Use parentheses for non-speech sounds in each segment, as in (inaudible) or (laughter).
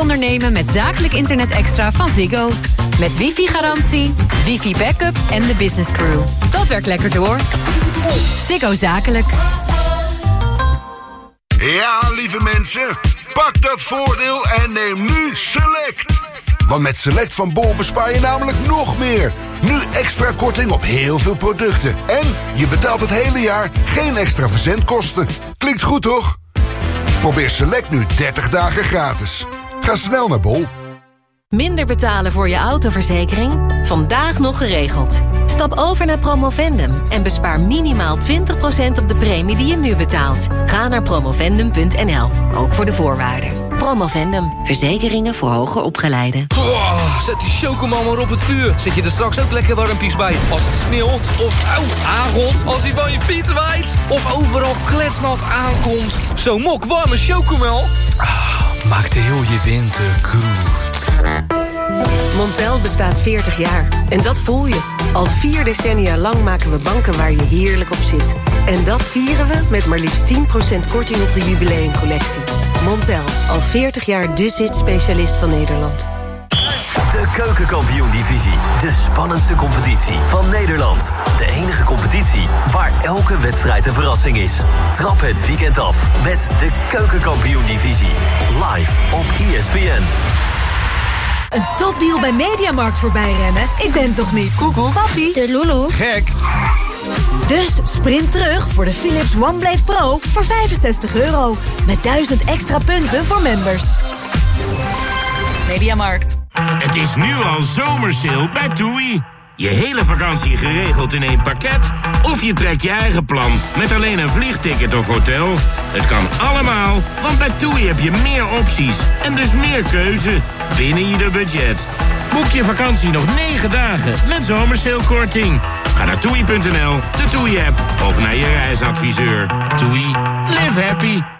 Ondernemen met zakelijk internet extra van Ziggo. Met wifi-garantie, wifi-backup en de business crew. Dat werkt lekker door. Ziggo Zakelijk. Ja, lieve mensen, pak dat voordeel en neem nu Select. Want met Select van Bol bespaar je namelijk nog meer. Nu extra korting op heel veel producten. En je betaalt het hele jaar geen extra verzendkosten. Klinkt goed, toch? Probeer Select nu 30 dagen gratis. Ga snel naar Bol. Minder betalen voor je autoverzekering? Vandaag nog geregeld. Stap over naar Promovendum en bespaar minimaal 20% op de premie die je nu betaalt. Ga naar promovendum.nl, ook voor de voorwaarden. Promovendum, verzekeringen voor hoger opgeleiden. Zet die chocomel maar op het vuur. Zet je er straks ook lekker warmpies bij. Als het sneeuwt of aangot. Als hij van je fiets waait. Of overal kletsnat aankomt. Zo'n mok warme chocomel. Ah, maakt heel je winter goed. Montel bestaat 40 jaar. En dat voel je. Al vier decennia lang maken we banken waar je heerlijk op zit. En dat vieren we met maar liefst 10% korting op de jubileumcollectie. Montel, al 40 jaar de zit-specialist van Nederland. De Keukenkampioen-divisie. De spannendste competitie van Nederland. De enige competitie waar elke wedstrijd een verrassing is. Trap het weekend af met de Keukenkampioen-divisie. Live op ESPN. Een topdeal bij Mediamarkt voorbij rennen? Ik ben toch niet? Koekoek. Papi. De Lulu. Gek. Dus sprint terug voor de Philips OneBlade Pro voor 65 euro. Met 1000 extra punten voor members. Mediamarkt. Het is nu al zomersale bij TUI. Je hele vakantie geregeld in één pakket? Of je trekt je eigen plan met alleen een vliegticket of hotel? Het kan allemaal, want bij TUI heb je meer opties en dus meer keuze binnen ieder budget. Boek je vakantie nog 9 dagen met zomersailkorting. Ga naar toei.nl, de TUI-app of naar je reisadviseur. TUI, live happy.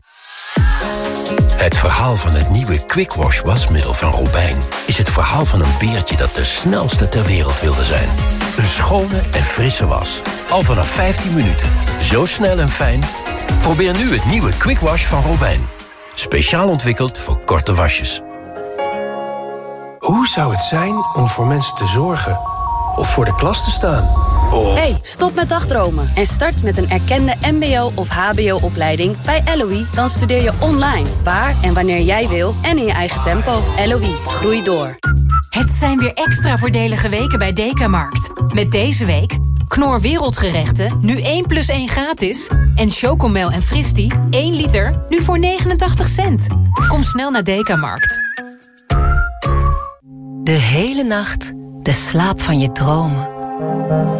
Het verhaal van het nieuwe Quick Wash wasmiddel van Robijn... is het verhaal van een beertje dat de snelste ter wereld wilde zijn. Een schone en frisse was. Al vanaf 15 minuten. Zo snel en fijn. Probeer nu het nieuwe Quick Wash van Robijn. Speciaal ontwikkeld voor korte wasjes. Hoe zou het zijn om voor mensen te zorgen? Of voor de klas te staan? Of... Hey, stop met dagdromen en start met een erkende mbo- of hbo-opleiding bij LOE. Dan studeer je online, waar en wanneer jij wil en in je eigen tempo. LOE, groei door. Het zijn weer extra voordelige weken bij Dekamarkt. Met deze week Knor Wereldgerechten, nu 1 plus 1 gratis. En Chocomel en Fristi, 1 liter, nu voor 89 cent. Kom snel naar Dekamarkt. De hele nacht de slaap van je dromen.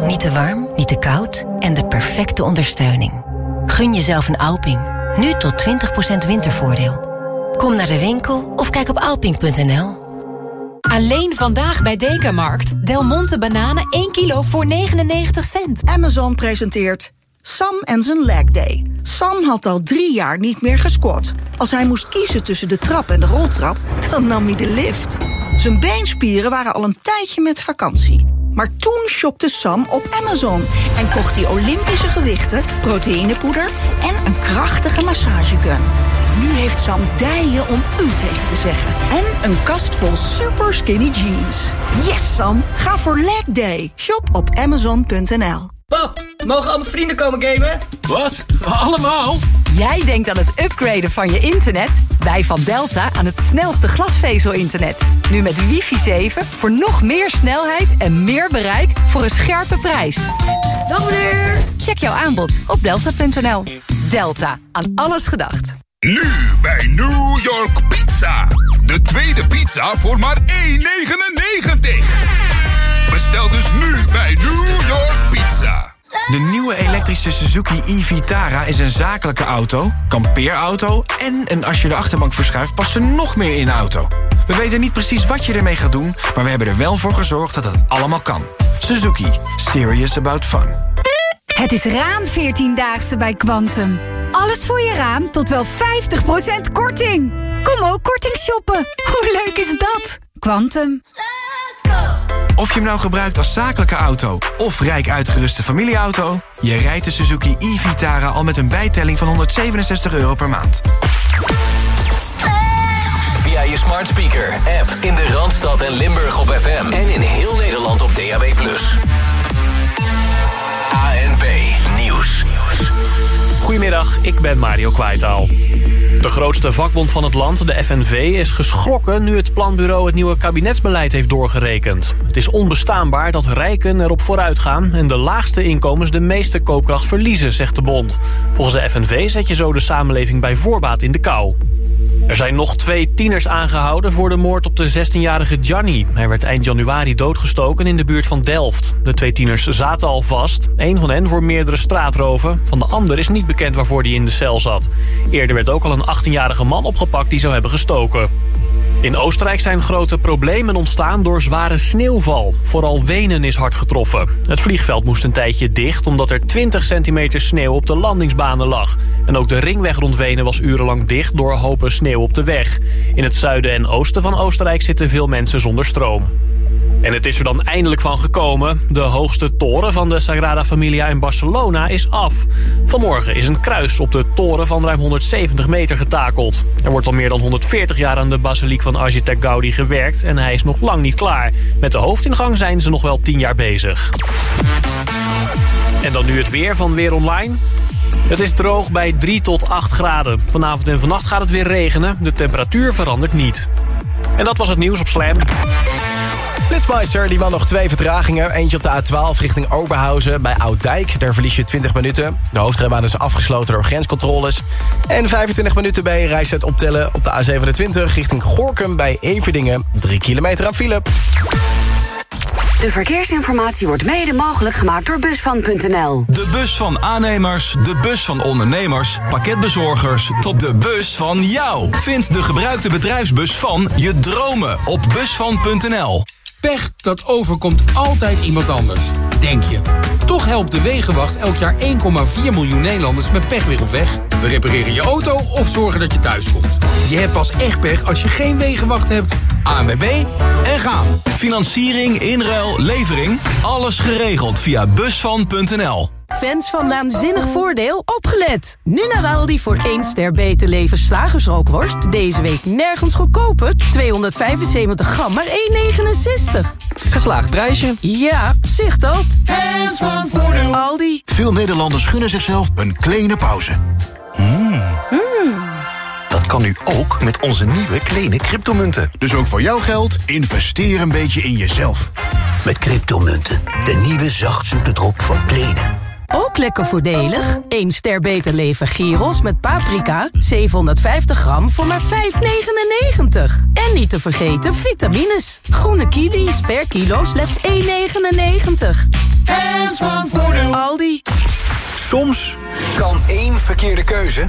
Niet te warm, niet te koud en de perfecte ondersteuning. Gun jezelf een Alping, nu tot 20% wintervoordeel. Kom naar de winkel of kijk op alping.nl. Alleen vandaag bij Dekamarkt. Del Monte bananen 1 kilo voor 99 cent. Amazon presenteert Sam en zijn leg day. Sam had al drie jaar niet meer gesquat. Als hij moest kiezen tussen de trap en de roltrap, dan nam hij de lift. Zijn beenspieren waren al een tijdje met vakantie. Maar toen shopte Sam op Amazon en kocht hij Olympische gewichten, proteïnepoeder en een krachtige massagegun. Nu heeft Sam dijen om u tegen te zeggen. En een kast vol super skinny jeans. Yes, Sam. Ga voor leg day. Shop op amazon.nl. Pap, mogen al mijn vrienden komen gamen? Wat? Allemaal? Jij denkt aan het upgraden van je internet? Wij van Delta aan het snelste glasvezel-internet. Nu met wifi 7 voor nog meer snelheid en meer bereik voor een scherpe prijs. Dag meneer! Check jouw aanbod op delta.nl. Delta, aan alles gedacht. Nu bij New York Pizza. De tweede pizza voor maar 1,99. Bestel dus nu bij New York Pizza. De nieuwe elektrische Suzuki e-Vitara is een zakelijke auto, kampeerauto... en een als je de achterbank verschuift past er nog meer in de auto. We weten niet precies wat je ermee gaat doen... maar we hebben er wel voor gezorgd dat het allemaal kan. Suzuki. Serious about fun. Het is raam 14-daagse bij Quantum. Alles voor je raam tot wel 50% korting. Kom ook korting shoppen. Hoe leuk is dat? Quantum. Of je hem nou gebruikt als zakelijke auto of rijk uitgeruste familieauto... je rijdt de Suzuki e-Vitara al met een bijtelling van 167 euro per maand. Via je smart speaker, app in de Randstad en Limburg op FM. En in heel Nederland op DAB+. ANP Nieuws. Goedemiddag, ik ben Mario Kwaitaal. De grootste vakbond van het land, de FNV, is geschrokken... nu het planbureau het nieuwe kabinetsbeleid heeft doorgerekend. Het is onbestaanbaar dat rijken erop vooruit gaan... en de laagste inkomens de meeste koopkracht verliezen, zegt de bond. Volgens de FNV zet je zo de samenleving bij voorbaat in de kou. Er zijn nog twee tieners aangehouden voor de moord op de 16-jarige Gianni. Hij werd eind januari doodgestoken in de buurt van Delft. De twee tieners zaten al vast. Eén van hen voor meerdere straatroven. Van de ander is niet bekend waarvoor hij in de cel zat. Eerder werd ook al een 18-jarige man opgepakt die zou hebben gestoken. In Oostenrijk zijn grote problemen ontstaan door zware sneeuwval. Vooral Wenen is hard getroffen. Het vliegveld moest een tijdje dicht omdat er 20 centimeter sneeuw op de landingsbanen lag. En ook de ringweg rond Wenen was urenlang dicht door hopen sneeuw op de weg. In het zuiden en oosten van Oostenrijk zitten veel mensen zonder stroom. En het is er dan eindelijk van gekomen. De hoogste toren van de Sagrada Familia in Barcelona is af. Vanmorgen is een kruis op de toren van ruim 170 meter getakeld. Er wordt al meer dan 140 jaar aan de basiliek van architect Gaudi gewerkt... en hij is nog lang niet klaar. Met de hoofdingang zijn ze nog wel 10 jaar bezig. En dan nu het weer van Weer Online. Het is droog bij 3 tot 8 graden. Vanavond en vannacht gaat het weer regenen. De temperatuur verandert niet. En dat was het nieuws op Slam. Flitsmeister, die man nog twee vertragingen. Eentje op de A12 richting Oberhausen bij Ouddijk. Daar verlies je 20 minuten. De hoofdrijbaan is afgesloten door grenscontroles. En 25 minuten bij rijzet optellen op de A27 richting Gorkum bij Everdingen. 3 kilometer aan file. De verkeersinformatie wordt mede mogelijk gemaakt door Busvan.nl. De bus van aannemers, de bus van ondernemers, pakketbezorgers... tot de bus van jou. Vind de gebruikte bedrijfsbus van je dromen op Busvan.nl. Pech, dat overkomt altijd iemand anders, denk je. Toch helpt de Wegenwacht elk jaar 1,4 miljoen Nederlanders met pech weer op weg. We repareren je auto of zorgen dat je thuis komt. Je hebt pas echt pech als je geen Wegenwacht hebt. ANWB en gaan. Financiering, inruil, levering. Alles geregeld via busvan.nl. Fans van Naanzinnig Voordeel, opgelet! Nu naar Aldi voor 1 ster beter leven slagersrookworst. Deze week nergens goedkoper. 275 gram, maar 1,69. Geslaagd prijsje. Ja, zicht dat. Fans van Voordeel. Aldi. Veel Nederlanders gunnen zichzelf een kleine pauze. Mm. Dat kan nu ook met onze nieuwe kleine cryptomunten. Dus ook voor jouw geld, investeer een beetje in jezelf. Met cryptomunten, de nieuwe zachtzoete drop van Kleene. Ook lekker voordelig. 1 ster beter leven gyros met paprika. 750 gram voor maar 5,99. En niet te vergeten vitamines. Groene kiwis per kilo slechts 1,99. Fans van Voordeel. Aldi. Soms kan één verkeerde keuze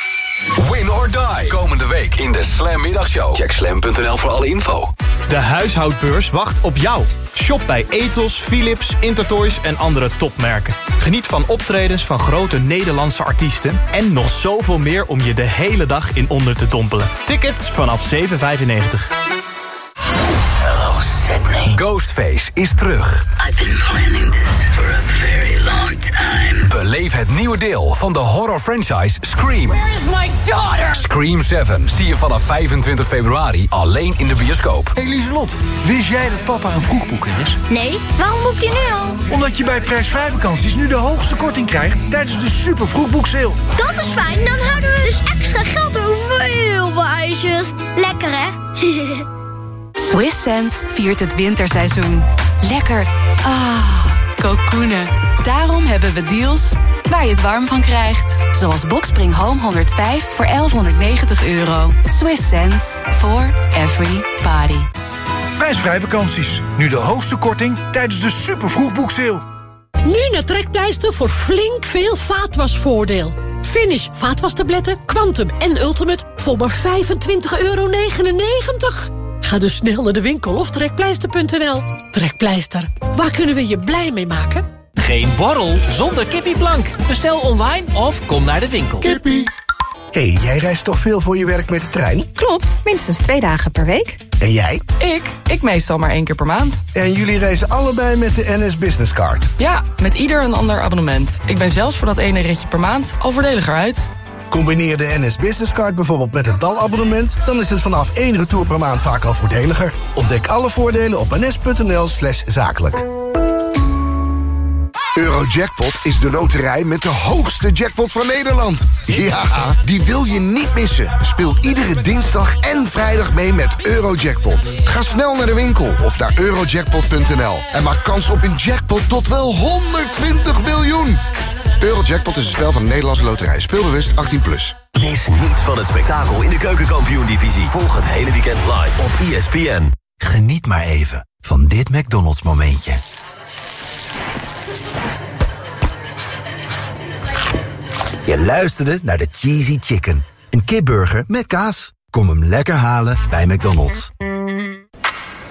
Win or die. Komende week in de Slam Middagshow. Check slam.nl voor alle info. De huishoudbeurs wacht op jou. Shop bij Ethos, Philips, Intertoys en andere topmerken. Geniet van optredens van grote Nederlandse artiesten... en nog zoveel meer om je de hele dag in onder te dompelen. Tickets vanaf 7,95. Hello Sydney. Ghostface is terug. I've been planning this Beleef het nieuwe deel van de horror franchise Scream. Where is my daughter? Scream 7 zie je vanaf 25 februari alleen in de bioscoop. Hey Lieselot, wist jij dat papa een vroegboeker is? Nee, waarom boek je nu al? Omdat je bij prijsvrij vakanties nu de hoogste korting krijgt tijdens de super vroegboekseil. Dat is fijn, dan houden we dus extra geld over voor heel veel ijsjes. Lekker hè? (laughs) Swiss Sense viert het winterseizoen. Lekker. Ah, kokoenen. Daarom hebben we deals waar je het warm van krijgt. Zoals Boxspring Home 105 voor 1190 euro. Swiss Sense for every body. prijsvrij vakanties. Nu de hoogste korting tijdens de super vroegboekseil. Nu naar Trekpleister voor flink veel vaatwasvoordeel. Finish vaatwastabletten, Quantum en Ultimate voor maar 25,99 euro. Ga dus snel naar de winkel of trekpleister.nl. Trekpleister, waar kunnen we je blij mee maken? Geen borrel zonder kippieplank. Bestel online of kom naar de winkel. Kippie. Hé, hey, jij reist toch veel voor je werk met de trein? Klopt, minstens twee dagen per week. En jij? Ik? Ik meestal maar één keer per maand. En jullie reizen allebei met de NS Business Card? Ja, met ieder een ander abonnement. Ik ben zelfs voor dat ene ritje per maand al voordeliger uit. Combineer de NS Business Card bijvoorbeeld met het DAL-abonnement... dan is het vanaf één retour per maand vaak al voordeliger. Ontdek alle voordelen op ns.nl slash zakelijk. Eurojackpot is de loterij met de hoogste jackpot van Nederland. Ja, die wil je niet missen. Speel iedere dinsdag en vrijdag mee met Eurojackpot. Ga snel naar de winkel of naar eurojackpot.nl en maak kans op een jackpot tot wel 120 miljoen. Eurojackpot is een spel van de Nederlandse loterij. Speelbewust 18+. Plus. Mis niets van het spektakel in de keukenkampioen-divisie. Volg het hele weekend live op ESPN. Geniet maar even van dit McDonald's momentje. Je luisterde naar de Cheesy Chicken. Een kipburger met kaas. Kom hem lekker halen bij McDonald's.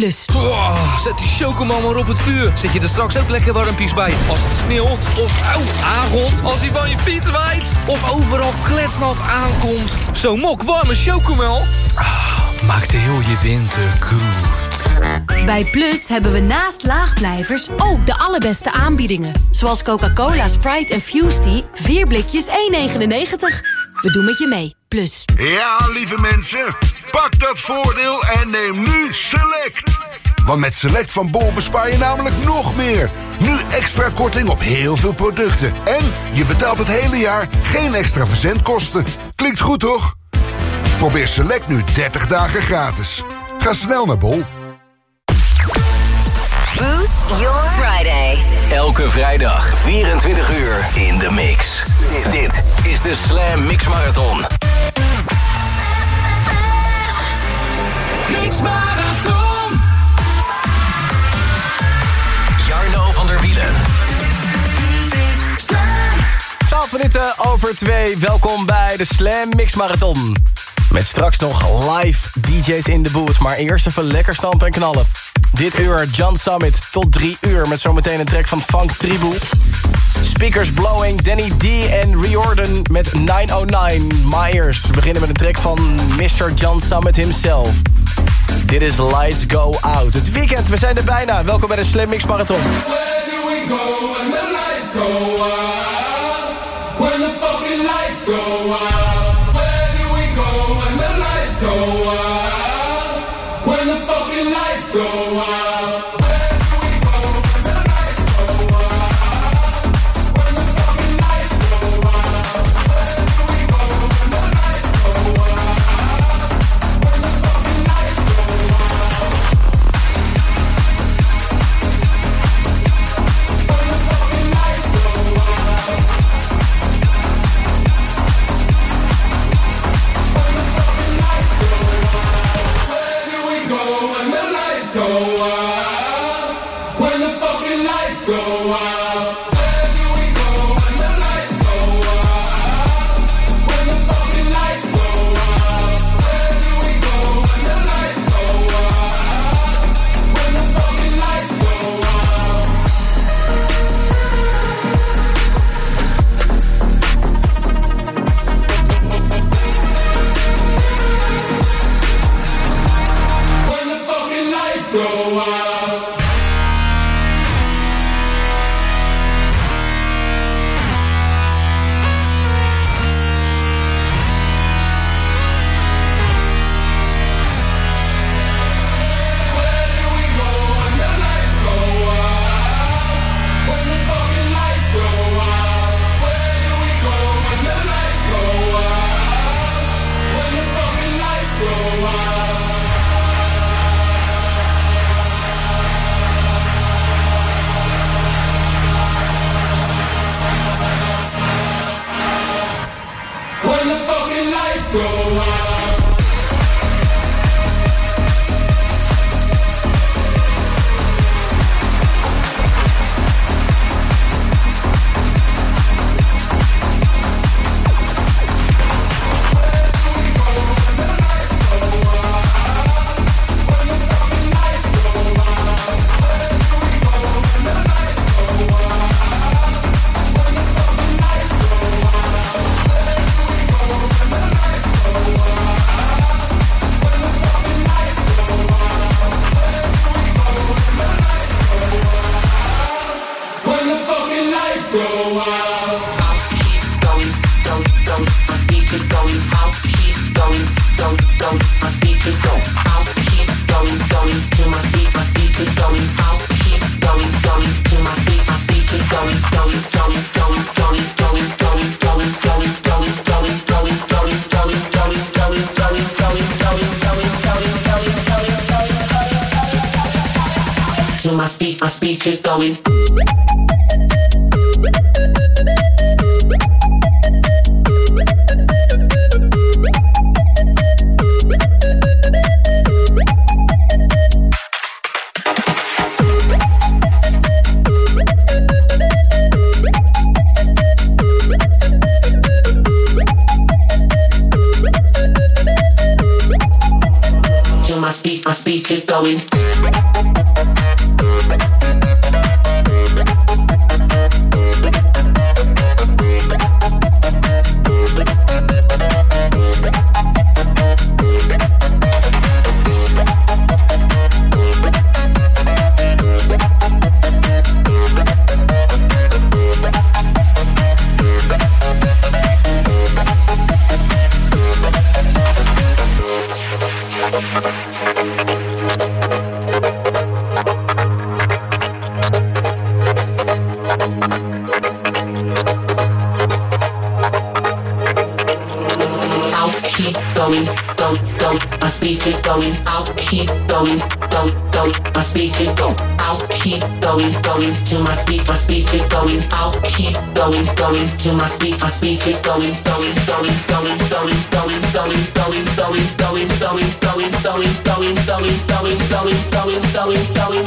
Plus. Oh, zet die chocomel maar op het vuur. Zet je er straks ook lekker warmpies bij. Als het sneeuwt of auw, aangot. Als hij van je fiets waait. Of overal kletsnat aankomt. Zo'n mok warme chocomel. Ah, maakt heel je winter goed. Bij Plus hebben we naast laagblijvers ook de allerbeste aanbiedingen. Zoals Coca-Cola, Sprite en Fusty. 4 blikjes 1,99. We doen met je mee. Plus. Ja, lieve mensen. Pak dat voordeel en neem nu Select. Want met Select van Bol bespaar je namelijk nog meer. Nu extra korting op heel veel producten. En je betaalt het hele jaar geen extra verzendkosten. Klinkt goed, toch? Probeer Select nu 30 dagen gratis. Ga snel naar Bol. Boost Your Friday. Elke vrijdag 24 uur in de mix. Dit is de Slam Mix Marathon. Over 2. Welkom bij de Slam Mix Marathon. Met straks nog live DJ's in de booth. Maar eerst even lekker stampen en knallen. Dit uur John Summit tot 3 uur. Met zometeen een track van Funk Tribu. Speakers Blowing, Danny D en Riordan met 909 Myers. We beginnen met een track van Mr. John Summit himself. Dit is Lights Go Out. Het weekend, we zijn er bijna. Welkom bij de Slam Mix Marathon. Where do we go when the lights go out? The fucking lights go out.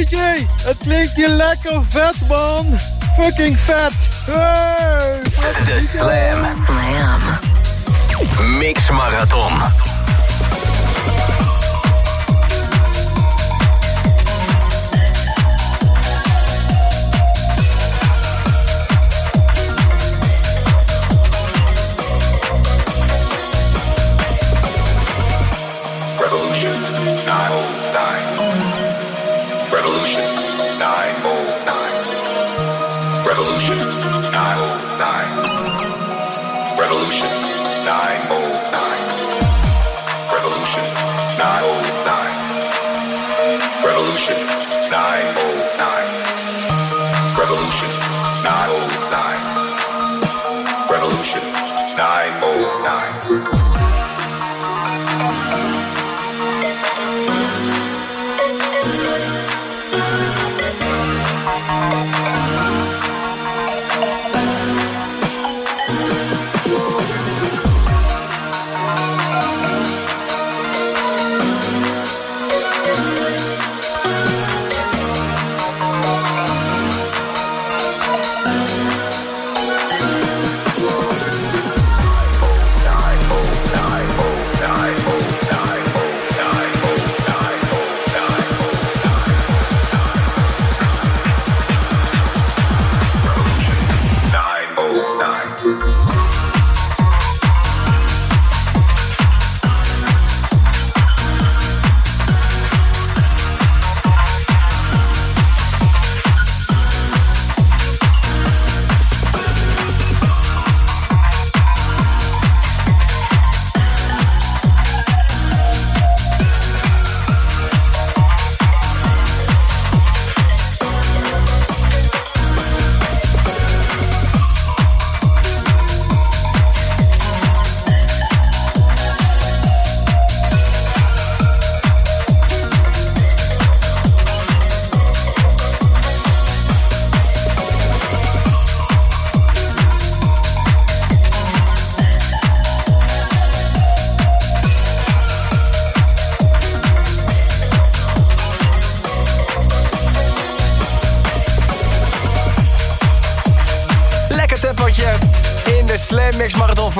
DJ, het klinkt hier lekker vet man. Fucking vet. Hey, De Slam. Slam. Mix Marathon.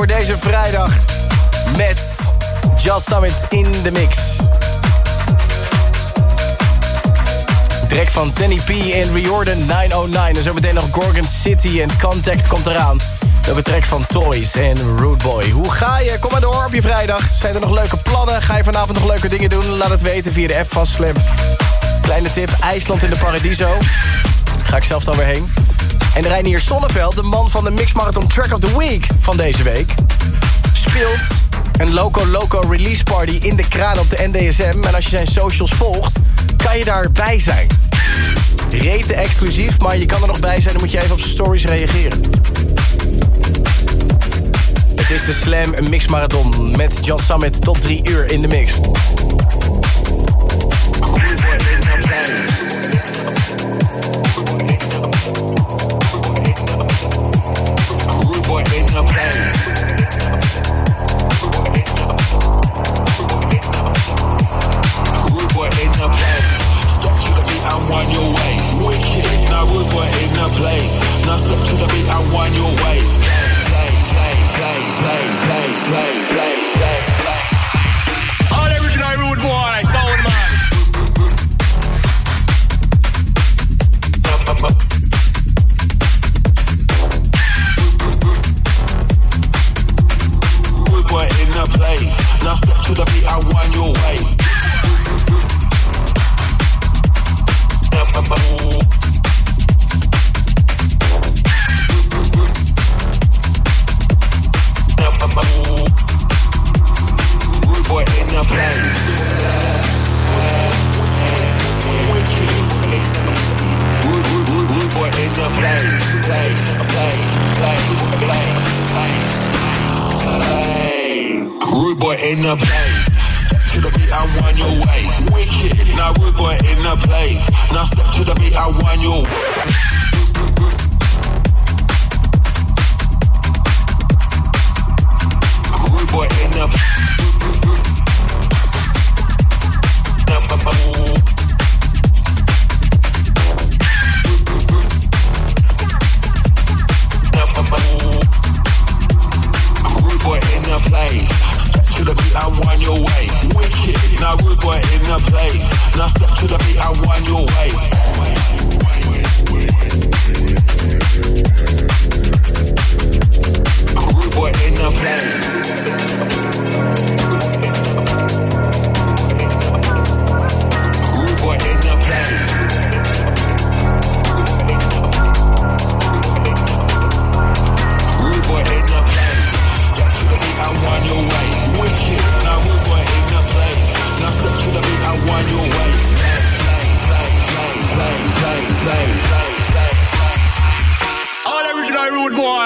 Voor deze vrijdag. Met Just Summit in de mix. Track van Tenny P en Riordan 909. En zometeen nog Gorgon City en Contact komt eraan. Een track van Toys en Rude Boy. Hoe ga je? Kom maar door op je vrijdag. Zijn er nog leuke plannen? Ga je vanavond nog leuke dingen doen? Laat het weten via de app van Slam. Kleine tip, IJsland in de Paradiso. Ga ik zelf dan weer heen. En Reinier Sonneveld, de man van de Mix Marathon Track of the Week van deze week... speelt een Loco Loco release party in de kraan op de NDSM. En als je zijn socials volgt, kan je daarbij zijn. Rete exclusief, maar je kan er nog bij zijn. Dan moet je even op zijn stories reageren. Het is de Slam Mix Marathon met John Summit tot drie uur in de mix.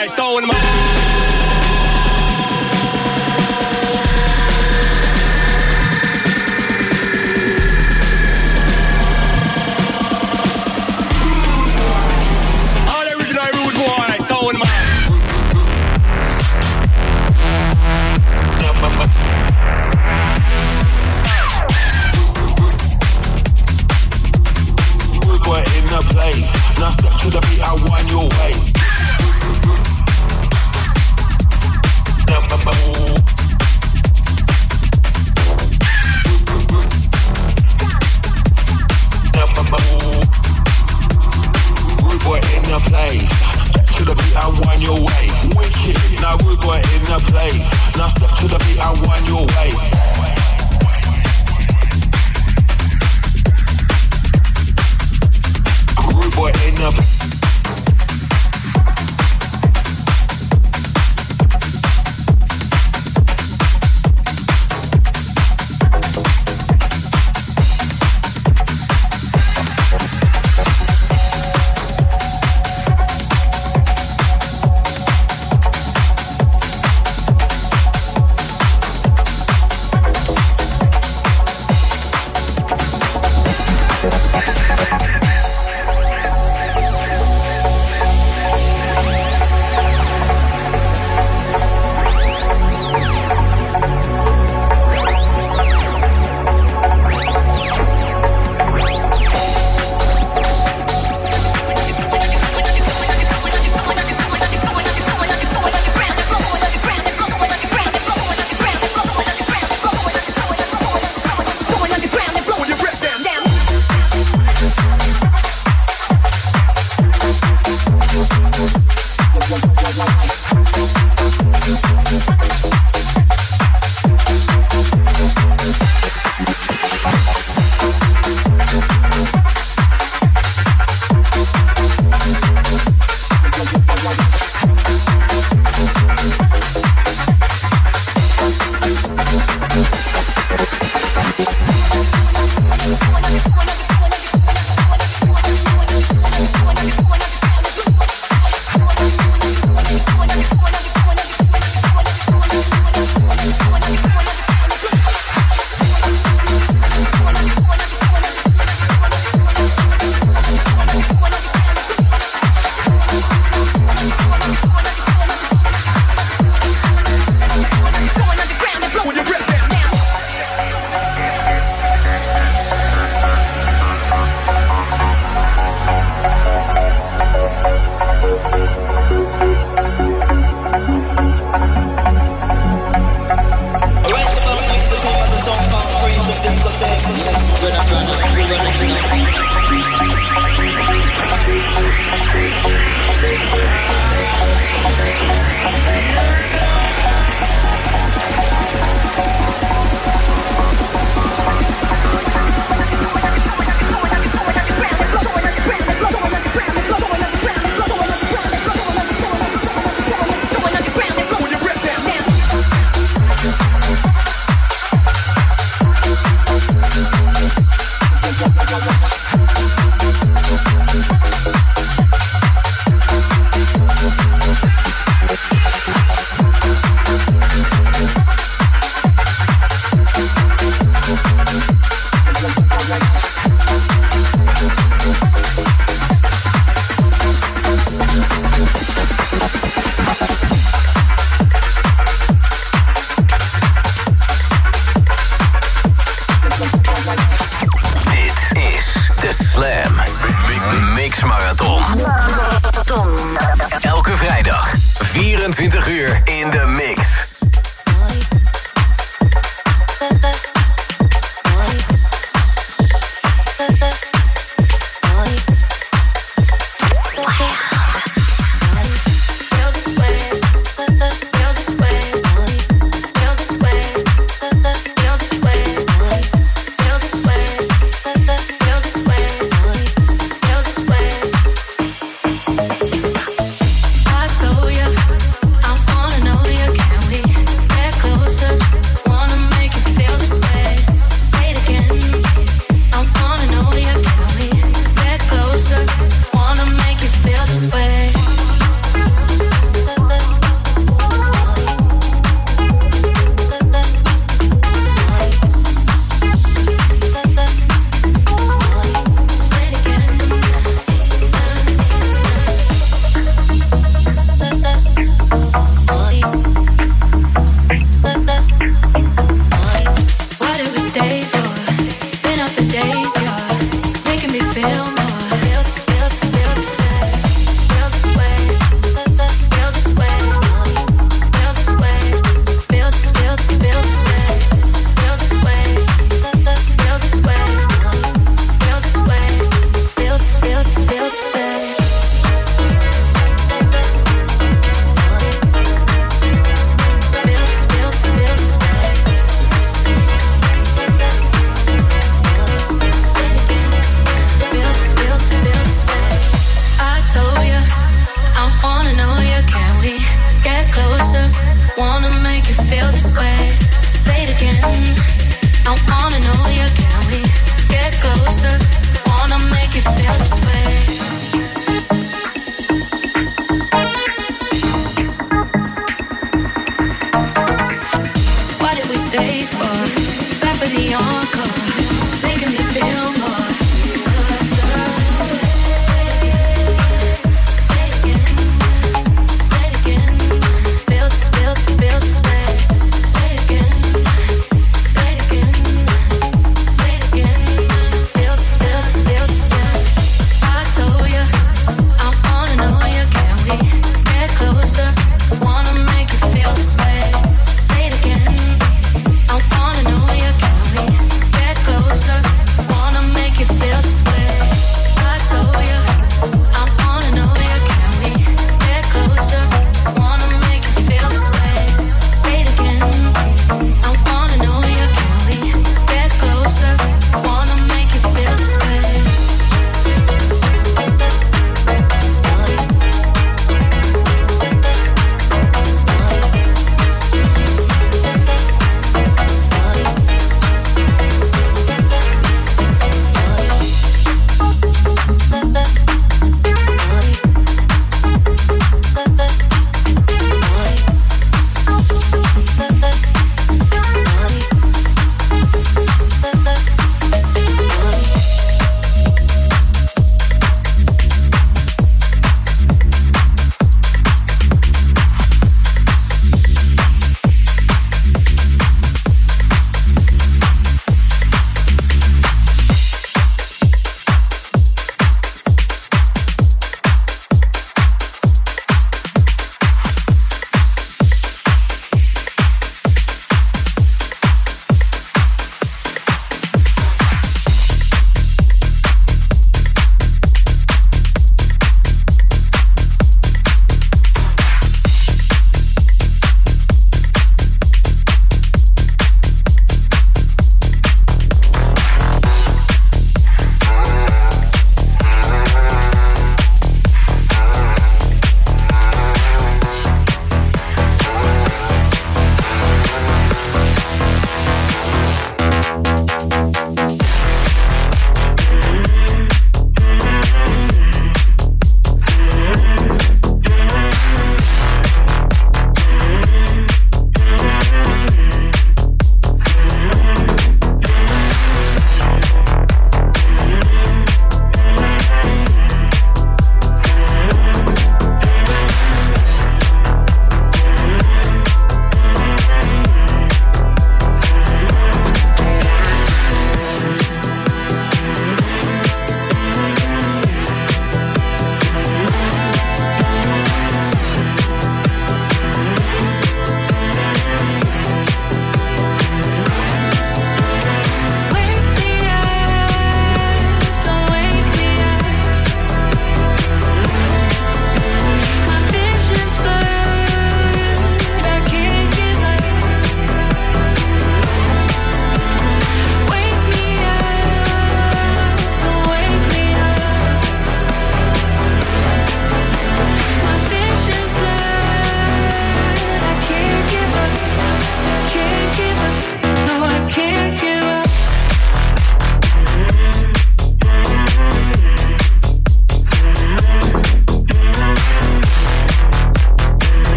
right, so in my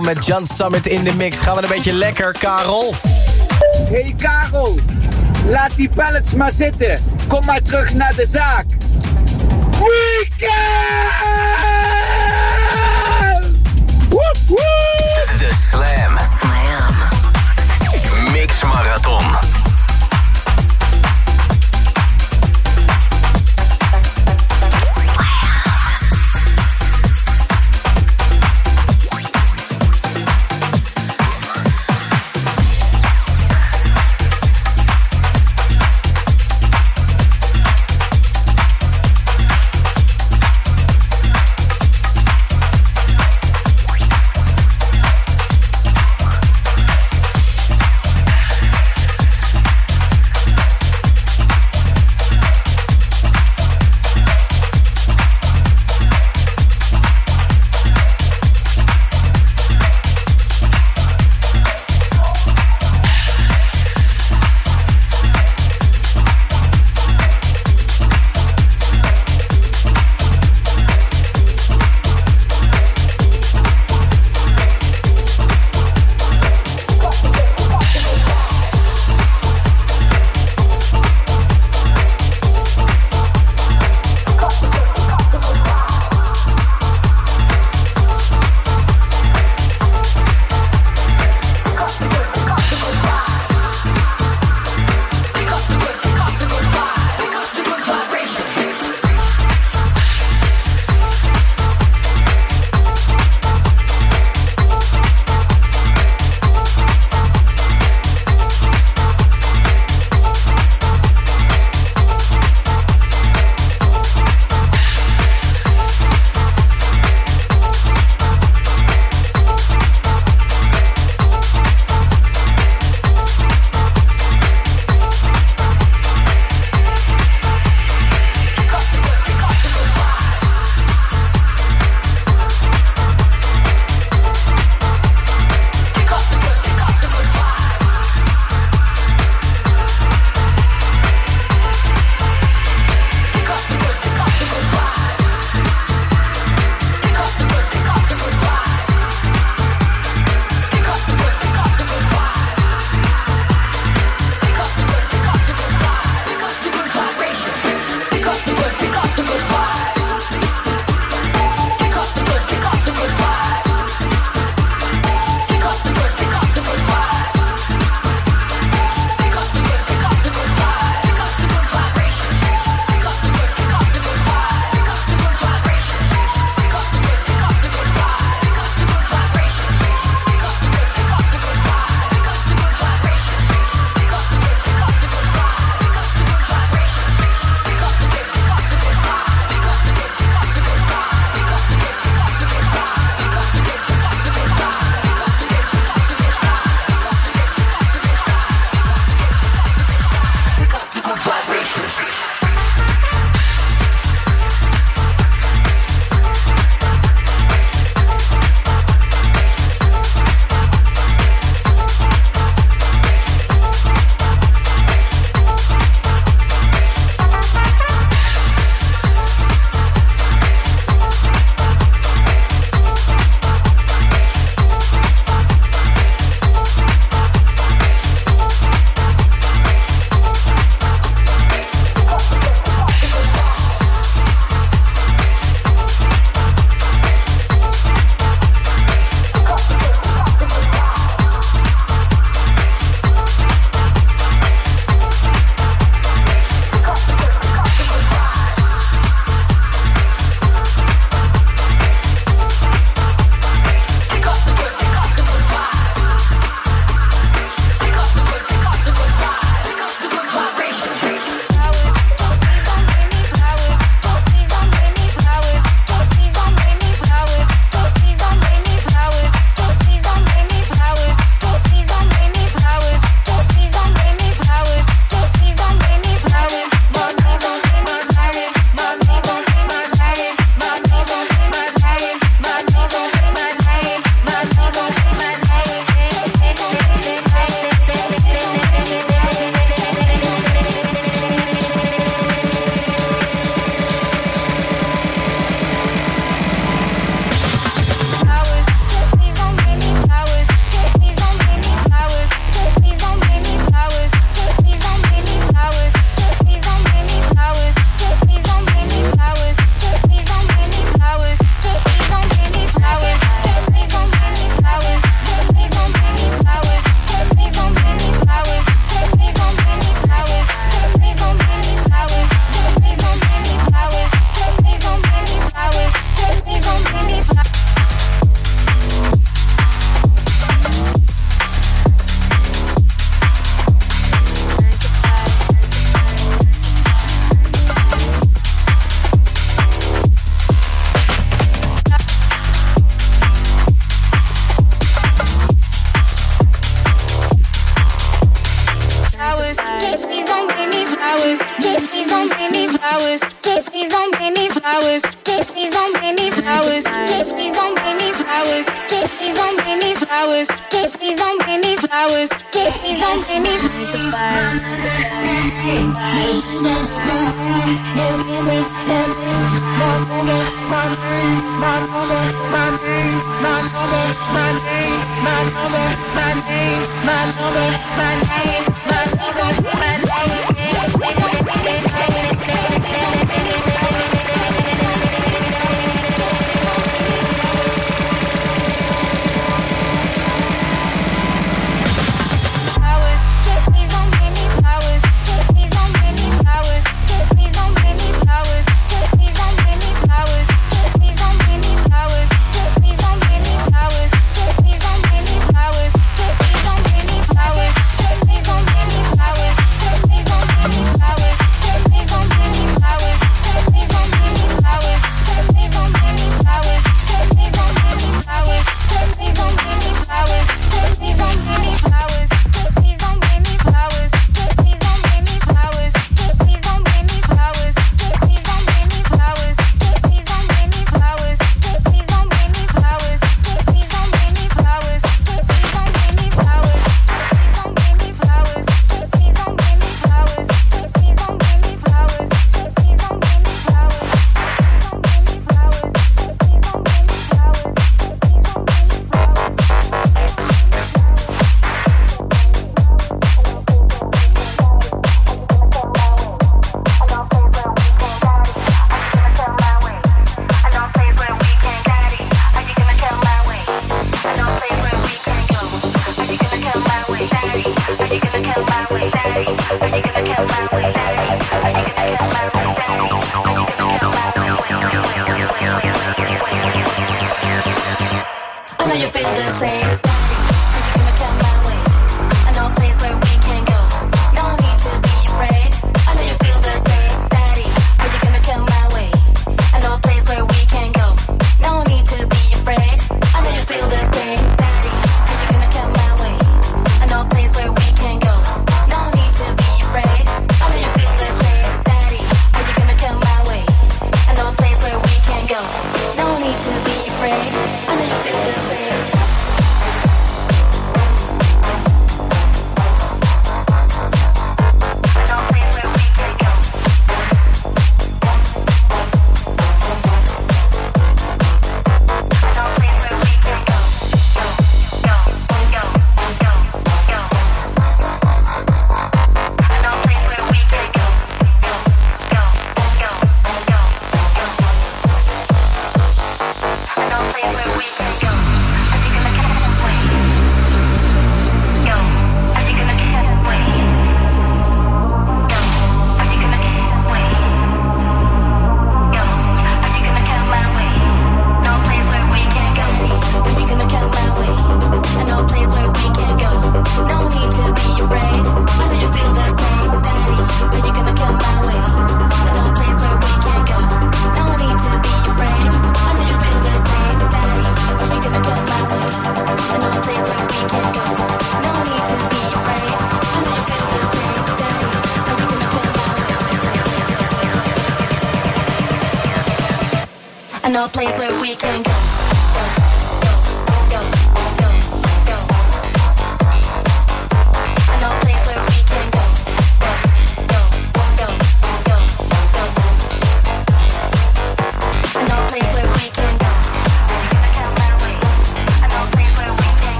Met Jan Summit in de mix. Gaan we een beetje lekker, Karel? Hey Karel, laat die pallets maar zitten. Kom maar terug naar de zaak. Weekend!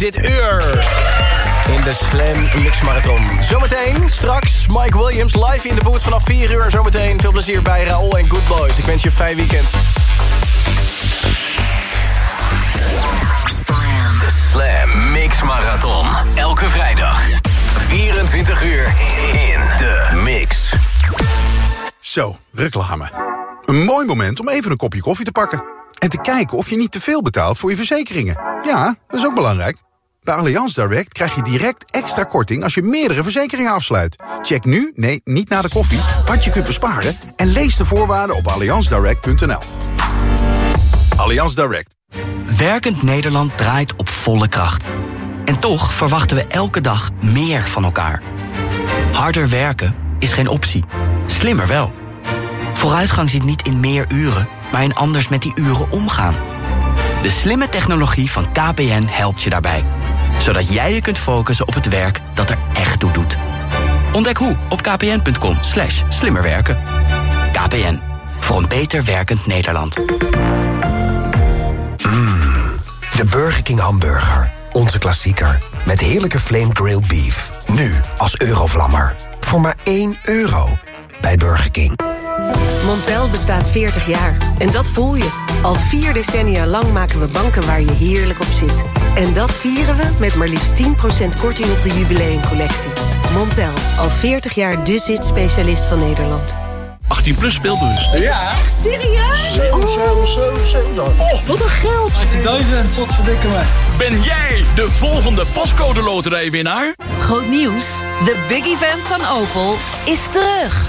Dit uur. In de Slam Mix Marathon. Zometeen, straks Mike Williams live in de boot vanaf 4 uur. Zometeen veel plezier bij Raoul en Good Boys. Ik wens je een fijn weekend. De Slam Mix Marathon. Elke vrijdag. 24 uur in de mix. Zo, reclame. Een mooi moment om even een kopje koffie te pakken. En te kijken of je niet te veel betaalt voor je verzekeringen. Ja, dat is ook belangrijk. Bij Allianz Direct krijg je direct extra korting als je meerdere verzekeringen afsluit. Check nu, nee, niet na de koffie, wat je kunt besparen... en lees de voorwaarden op allianzdirect.nl. Allianz Direct. Werkend Nederland draait op volle kracht. En toch verwachten we elke dag meer van elkaar. Harder werken is geen optie. Slimmer wel. Vooruitgang zit niet in meer uren, maar in anders met die uren omgaan. De slimme technologie van KPN helpt je daarbij. Zodat jij je kunt focussen op het werk dat er echt toe doet. Ontdek hoe op kpn.com slash slimmerwerken. KPN, voor een beter werkend Nederland. De Burger King hamburger. Onze klassieker. Met heerlijke flame grilled beef. Nu als eurovlammer. Voor maar 1 euro. Bij Burger King. Montel bestaat 40 jaar. En dat voel je. Al vier decennia lang maken we banken waar je heerlijk op zit. En dat vieren we met maar liefst 10% korting op de jubileumcollectie. Montel, al 40 jaar de zit-specialist van Nederland. 18 plus speelbus. Ja. Echt serieus? Zo, zo, zo, zo. Oh, wat een geld. 18.000. Wat verdikken me. Ben jij de volgende pascode loterijwinnaar? Groot nieuws. De big event van Opel is terug.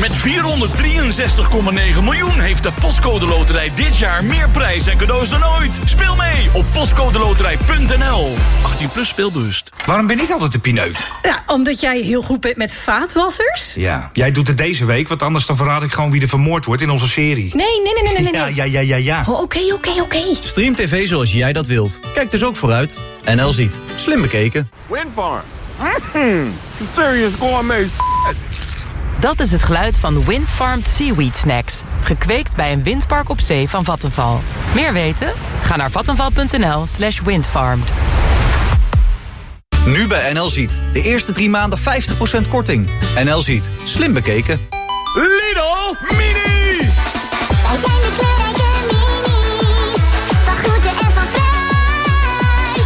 Met 463,9 miljoen heeft de Postcode Loterij dit jaar meer prijs en cadeaus dan ooit. Speel mee op postcodeloterij.nl. 18 plus speelbewust. Waarom ben ik altijd de pineut? Ja, omdat jij heel goed bent met vaatwassers. Ja, jij doet het deze week, want anders dan verraad ik gewoon wie er vermoord wordt in onze serie. Nee, nee, nee, nee, nee. nee. Ja, ja, ja, ja, ja. Oh, Oké, oké, oké. Stream TV zoals jij dat wilt. Kijk dus ook vooruit. NL ziet. Slim bekeken. Windfarm. Serious gourmet. Dat is het geluid van Windfarmed Seaweed Snacks. Gekweekt bij een windpark op zee van Vattenval. Meer weten? Ga naar vattenval.nl slash windfarmed. Nu bij NL ziet. De eerste drie maanden 50% korting. NL ziet. Slim bekeken. Lidl Mini! Van groente en van fruit.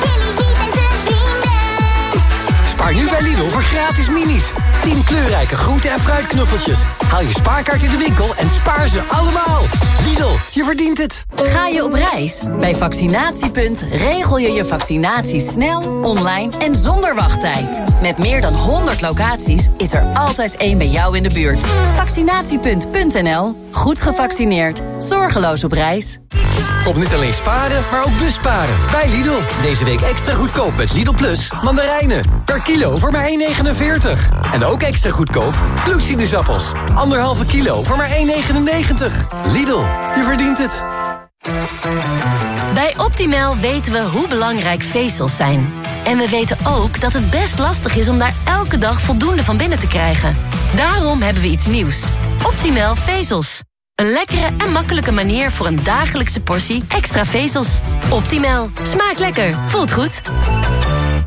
Billy Biet en zijn vrienden. Spaar nu bij Voor gratis minis. 10 kleurrijke groente- en fruitknuffeltjes. Haal je spaarkaart in de winkel en spaar ze allemaal. Lidl, je verdient het. Ga je op reis? Bij Vaccinatiepunt regel je je vaccinatie snel, online en zonder wachttijd. Met meer dan 100 locaties is er altijd één bij jou in de buurt. Vaccinatiepunt.nl. Goed gevaccineerd. Zorgeloos op reis. Kom niet alleen sparen, maar ook busparen. Bij Lidl. Deze week extra goedkoop met Lidl Plus. Mandarijnen. Per kilo voor maar 1,49. En ook extra goedkoop bloedsinusappels. Anderhalve kilo voor maar 1,99. Lidl, je verdient het. Bij Optimal weten we hoe belangrijk vezels zijn. En we weten ook dat het best lastig is om daar elke dag voldoende van binnen te krijgen. Daarom hebben we iets nieuws. Optimal vezels. Een lekkere en makkelijke manier voor een dagelijkse portie extra vezels. Optimal. Smaakt lekker. Voelt goed.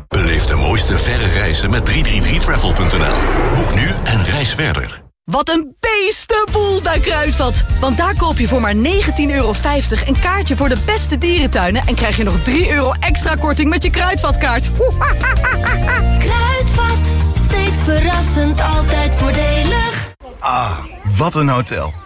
Beleef de mooiste verre reizen met 333travel.nl. Boek nu en reis verder. Wat een beestenboel bij Kruidvat. Want daar koop je voor maar 19,50 euro een kaartje voor de beste dierentuinen... en krijg je nog 3 euro extra korting met je Kruidvatkaart. Kruidvat, steeds verrassend, altijd voordelig. Ah, wat een hotel.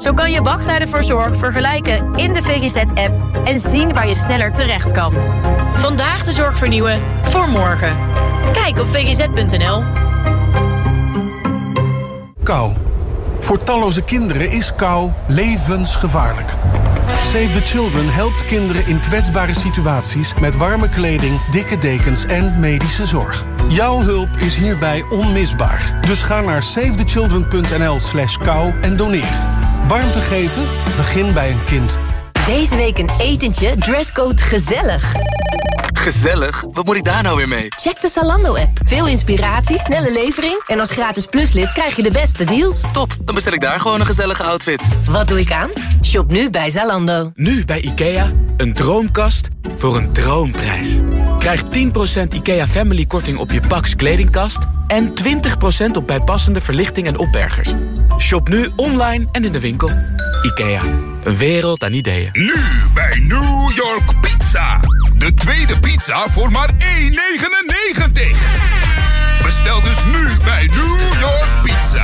Zo kan je wachttijden voor zorg vergelijken in de VGZ-app en zien waar je sneller terecht kan. Vandaag de zorg vernieuwen voor morgen. Kijk op vgz.nl. Kou. Voor talloze kinderen is kou levensgevaarlijk. Save the Children helpt kinderen in kwetsbare situaties... met warme kleding, dikke dekens en medische zorg. Jouw hulp is hierbij onmisbaar. Dus ga naar savethechildren.nl slash kou en doneer. Warmte geven? Begin bij een kind. Deze week een etentje, dresscode gezellig. Gezellig? Wat moet ik daar nou weer mee? Check de Zalando-app. Veel inspiratie, snelle levering... en als gratis pluslid krijg je de beste deals. Top, dan bestel ik daar gewoon een gezellige outfit. Wat doe ik aan? Shop nu bij Zalando. Nu bij IKEA, een droomkast voor een droomprijs. Krijg 10% IKEA Family korting op je Pax kledingkast... en 20% op bijpassende verlichting en opbergers. Shop nu online en in de winkel. IKEA, een wereld aan ideeën. Nu bij New York Pizza. De tweede pizza voor maar 1,99. Bestel dus nu bij New York Pizza.